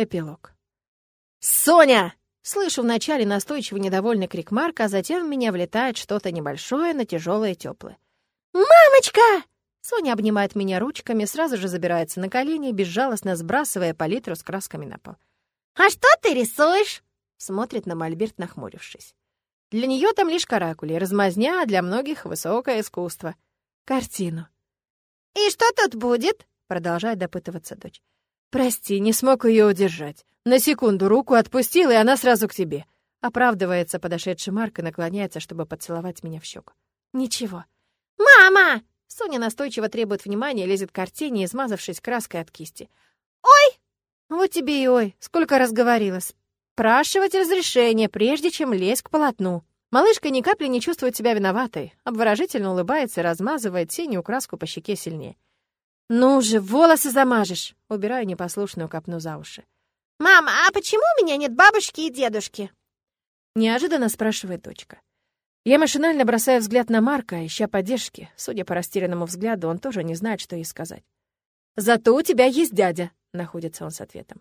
Эпилог. «Соня!» Слышу вначале настойчивый недовольный крик Марка, а затем в меня влетает что-то небольшое, но тяжелое и теплое. «Мамочка!» Соня обнимает меня ручками, сразу же забирается на колени, безжалостно сбрасывая палитру с красками на пол. «А что ты рисуешь?» Смотрит на Мольберт, нахмурившись. Для нее там лишь каракули, размазня, а для многих высокое искусство. Картину. «И что тут будет?» Продолжает допытываться дочь. «Прости, не смог ее удержать. На секунду руку отпустил, и она сразу к тебе». Оправдывается подошедший Марк и наклоняется, чтобы поцеловать меня в щеку. «Ничего». «Мама!» Соня настойчиво требует внимания, лезет к картине, измазавшись краской от кисти. «Ой!» «Вот тебе и ой! Сколько раз говорила! Спрашивать разрешение, прежде чем лезть к полотну!» Малышка ни капли не чувствует себя виноватой, обворожительно улыбается и размазывает синюю краску по щеке сильнее. «Ну же, волосы замажешь!» Убираю непослушную копну за уши. «Мама, а почему у меня нет бабушки и дедушки?» Неожиданно спрашивает дочка. Я машинально бросаю взгляд на Марка, ища поддержки. Судя по растерянному взгляду, он тоже не знает, что ей сказать. «Зато у тебя есть дядя», — находится он с ответом.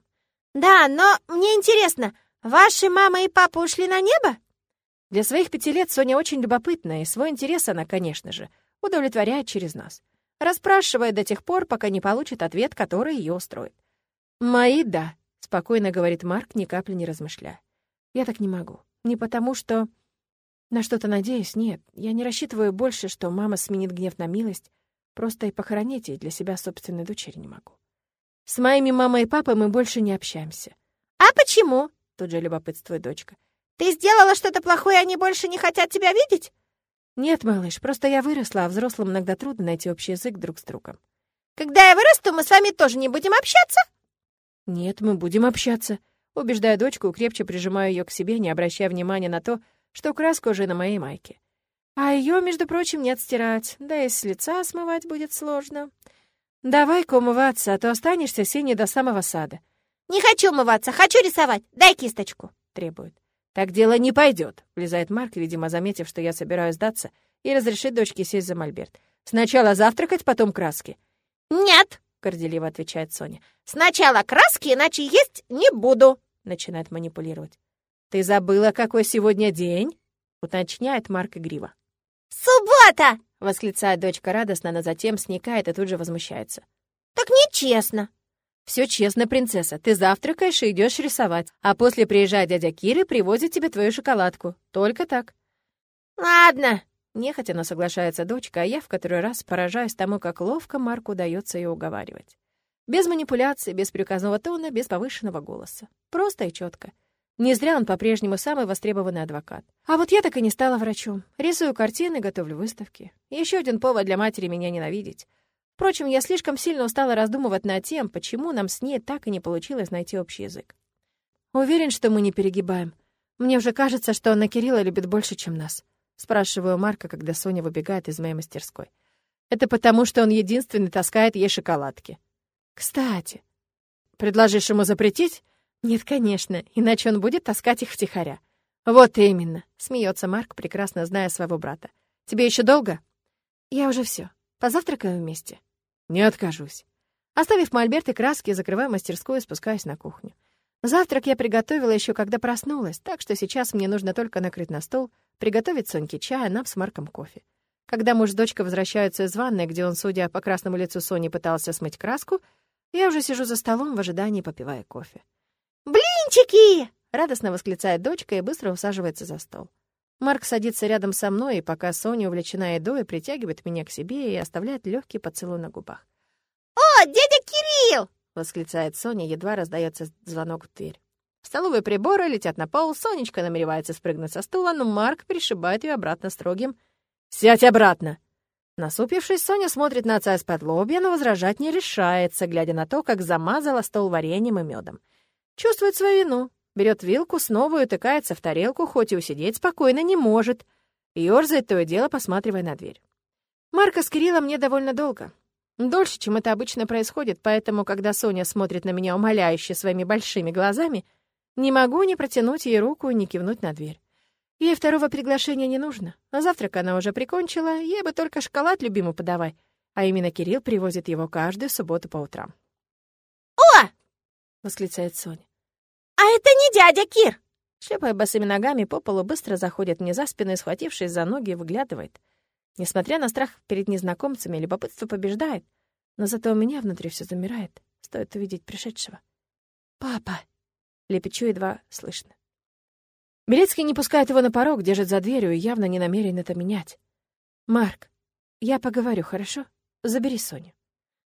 «Да, но мне интересно, ваши мама и папа ушли на небо?» Для своих пяти лет Соня очень любопытная, и свой интерес она, конечно же, удовлетворяет через нас расспрашивая до тех пор, пока не получит ответ, который ее устроит. «Мои — да», — спокойно говорит Марк, ни капли не размышляя. «Я так не могу. Не потому, что...» На что-то надеюсь, нет. Я не рассчитываю больше, что мама сменит гнев на милость. Просто и похоронить ей для себя собственной дочери не могу. С моими мамой и папой мы больше не общаемся. «А почему?» — тут же любопытствует дочка. «Ты сделала что-то плохое, они больше не хотят тебя видеть?» «Нет, малыш, просто я выросла, а взрослым иногда трудно найти общий язык друг с другом». «Когда я вырасту, мы с вами тоже не будем общаться?» «Нет, мы будем общаться», — убеждая дочку, крепче прижимаю ее к себе, не обращая внимания на то, что краска уже на моей майке. А ее, между прочим, не отстирать, да и с лица смывать будет сложно. «Давай-ка умываться, а то останешься синей до самого сада». «Не хочу умываться, хочу рисовать. Дай кисточку», — требует. «Так дело не пойдет», — влезает Марк, видимо, заметив, что я собираюсь сдаться, и разрешит дочке сесть за мольберт. «Сначала завтракать, потом краски». «Нет», — горделиво отвечает Соня. «Сначала краски, иначе есть не буду», — начинает манипулировать. «Ты забыла, какой сегодня день?» — уточняет Марк игриво. «Суббота!» — восклицает дочка радостно, но затем сникает и тут же возмущается. «Так нечестно!» Все честно, принцесса. Ты завтракаешь и идешь рисовать. А после приезжает дядя Кир и привозит тебе твою шоколадку. Только так. Ладно. Нехотя, но соглашается дочка, а я в который раз поражаюсь тому, как ловко Марку удается ее уговаривать. Без манипуляций, без приказного тона, без повышенного голоса. Просто и четко. Не зря он по-прежнему самый востребованный адвокат. А вот я так и не стала врачом. Рисую картины, готовлю выставки. Еще один повод для матери меня ненавидеть. Впрочем, я слишком сильно устала раздумывать над тем, почему нам с ней так и не получилось найти общий язык. Уверен, что мы не перегибаем. Мне уже кажется, что она Кирилла любит больше, чем нас. Спрашиваю Марка, когда Соня выбегает из моей мастерской. Это потому, что он единственный таскает ей шоколадки. Кстати, предложишь ему запретить? Нет, конечно, иначе он будет таскать их втихаря. Вот именно, смеется Марк, прекрасно зная своего брата. Тебе еще долго? Я уже все. Позавтракаем вместе. Не откажусь. Оставив мольберт и краски, закрываю мастерскую и спускаюсь на кухню. Завтрак я приготовила еще когда проснулась, так что сейчас мне нужно только накрыть на стол, приготовить Соньке чай, а нам с Марком кофе. Когда муж с дочкой возвращаются из ванной, где он, судя по красному лицу Сони, пытался смыть краску, я уже сижу за столом в ожидании, попивая кофе. «Блинчики!» — радостно восклицает дочка и быстро усаживается за стол. Марк садится рядом со мной, и пока Соня увлечена едой, притягивает меня к себе и оставляет легкий поцелуй на губах. «О, дядя Кирилл!» — восклицает Соня, едва раздается звонок в дверь. Столовые приборы летят на пол, Сонечка намеревается спрыгнуть со стула, но Марк пришибает ее обратно строгим. «Сядь обратно!» Насупившись, Соня смотрит на отца из-под лобья, но возражать не решается, глядя на то, как замазала стол вареньем и медом. Чувствует свою вину, берет вилку, снова утыкается в тарелку, хоть и усидеть спокойно не может. Ёрзает то и дело, посматривая на дверь. Марка с Кириллом мне довольно долго. Дольше, чем это обычно происходит, поэтому, когда Соня смотрит на меня умоляюще своими большими глазами, не могу ни протянуть ей руку, ни кивнуть на дверь. Ей второго приглашения не нужно. А завтрак она уже прикончила, ей бы только шоколад любимый подавай. А именно Кирилл привозит его каждую субботу по утрам. восклицает Соня. «А это не дядя Кир!» Шлепая босыми ногами по полу, быстро заходит мне за спину и, схватившись за ноги, выглядывает. Несмотря на страх перед незнакомцами, любопытство побеждает, но зато у меня внутри все замирает. Стоит увидеть пришедшего. «Папа!» — лепечу едва слышно. Белецкий не пускает его на порог, держит за дверью и явно не намерен это менять. «Марк, я поговорю, хорошо? Забери Соню».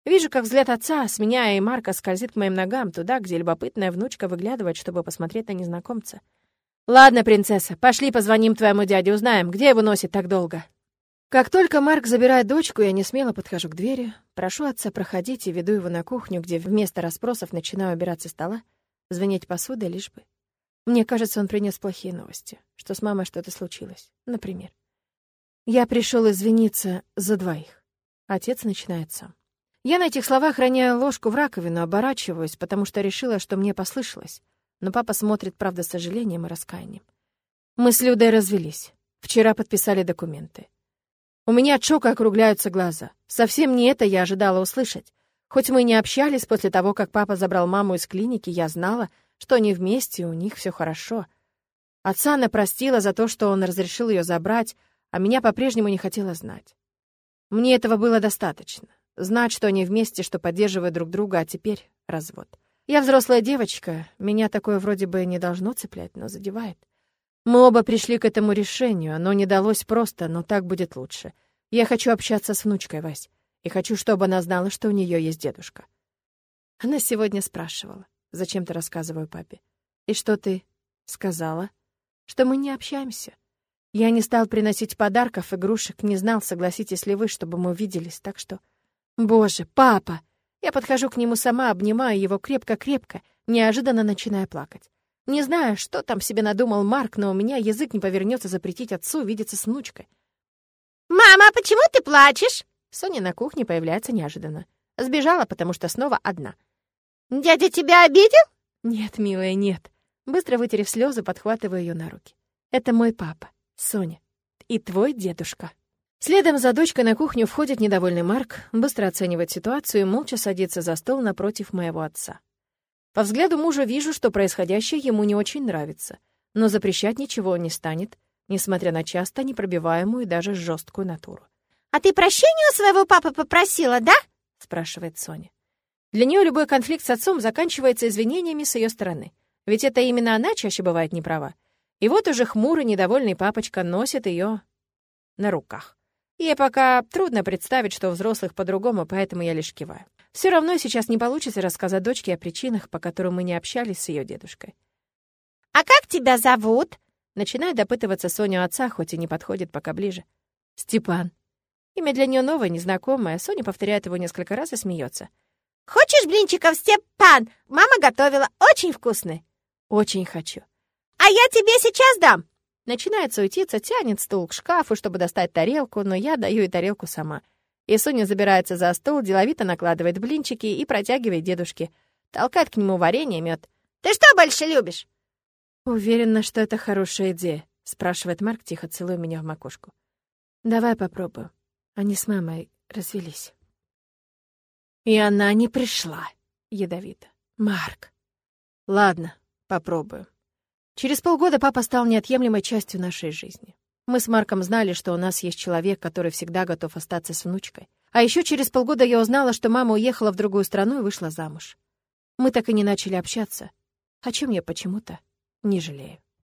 Вижу, как взгляд отца, сменяя и Марка, скользит к моим ногам, туда, где любопытная внучка выглядывает, чтобы посмотреть на незнакомца. «Ладно, принцесса, пошли позвоним твоему дяде, узнаем, где его носит так долго». Как только Марк забирает дочку, я не смело подхожу к двери, прошу отца проходить и веду его на кухню, где вместо расспросов начинаю убирать со стола, звенеть посудой лишь бы. Мне кажется, он принес плохие новости, что с мамой что-то случилось, например. Я пришел извиниться за двоих. Отец начинает сам. Я на этих словах роняю ложку в раковину, оборачиваюсь, потому что решила, что мне послышалось. Но папа смотрит, правда, с сожалением и раскаянием. Мы с Людой развелись. Вчера подписали документы. У меня от шока округляются глаза. Совсем не это я ожидала услышать. Хоть мы не общались после того, как папа забрал маму из клиники, я знала, что они вместе, и у них все хорошо. Отца она простила за то, что он разрешил ее забрать, а меня по-прежнему не хотела знать. Мне этого было достаточно. Знать, что они вместе, что поддерживают друг друга, а теперь развод. Я взрослая девочка, меня такое вроде бы не должно цеплять, но задевает. Мы оба пришли к этому решению, оно не далось просто, но так будет лучше. Я хочу общаться с внучкой, Вась, и хочу, чтобы она знала, что у нее есть дедушка. Она сегодня спрашивала, зачем ты рассказываю папе. И что ты сказала? Что мы не общаемся. Я не стал приносить подарков, игрушек, не знал, согласитесь ли вы, чтобы мы увиделись, так что... Боже, папа! Я подхожу к нему сама, обнимаю его крепко-крепко, неожиданно начиная плакать. Не знаю, что там себе надумал Марк, но у меня язык не повернется запретить отцу видеться с внучкой. «Мама, почему ты плачешь?» Соня на кухне появляется неожиданно. Сбежала, потому что снова одна. «Дядя тебя обидел?» «Нет, милая, нет». Быстро вытерев слезы, подхватываю ее на руки. «Это мой папа, Соня, и твой дедушка». Следом за дочкой на кухню входит недовольный Марк, быстро оценивает ситуацию и молча садится за стол напротив моего отца. По взгляду мужа вижу, что происходящее ему не очень нравится, но запрещать ничего он не станет, несмотря на часто непробиваемую и даже жесткую натуру. «А ты прощения у своего папы попросила, да?» — спрашивает Соня. Для нее любой конфликт с отцом заканчивается извинениями с ее стороны. Ведь это именно она чаще бывает неправа. И вот уже хмурый, недовольный папочка носит ее на руках. Ей пока трудно представить, что у взрослых по-другому, поэтому я лишь киваю. Все равно сейчас не получится рассказать дочке о причинах, по которым мы не общались с ее дедушкой. «А как тебя зовут?» Начинает допытываться Соня отца, хоть и не подходит пока ближе. «Степан». Имя для нее новое, незнакомое. Соня повторяет его несколько раз и смеется. «Хочешь блинчиков, Степан? Мама готовила, очень вкусные». «Очень хочу». «А я тебе сейчас дам». Начинает суетиться, тянет стул к шкафу, чтобы достать тарелку, но я даю и тарелку сама. И Соня забирается за стол, деловито накладывает блинчики и протягивает дедушке. Толкает к нему варенье, мед. «Ты что больше любишь?» «Уверена, что это хорошая идея», — спрашивает Марк, тихо целуя меня в макушку. «Давай попробую. Они с мамой развелись». И она не пришла, ядовито. «Марк». «Ладно, попробую». Через полгода папа стал неотъемлемой частью нашей жизни. Мы с Марком знали, что у нас есть человек, который всегда готов остаться с внучкой. А еще через полгода я узнала, что мама уехала в другую страну и вышла замуж. Мы так и не начали общаться, о чем я почему-то не жалею.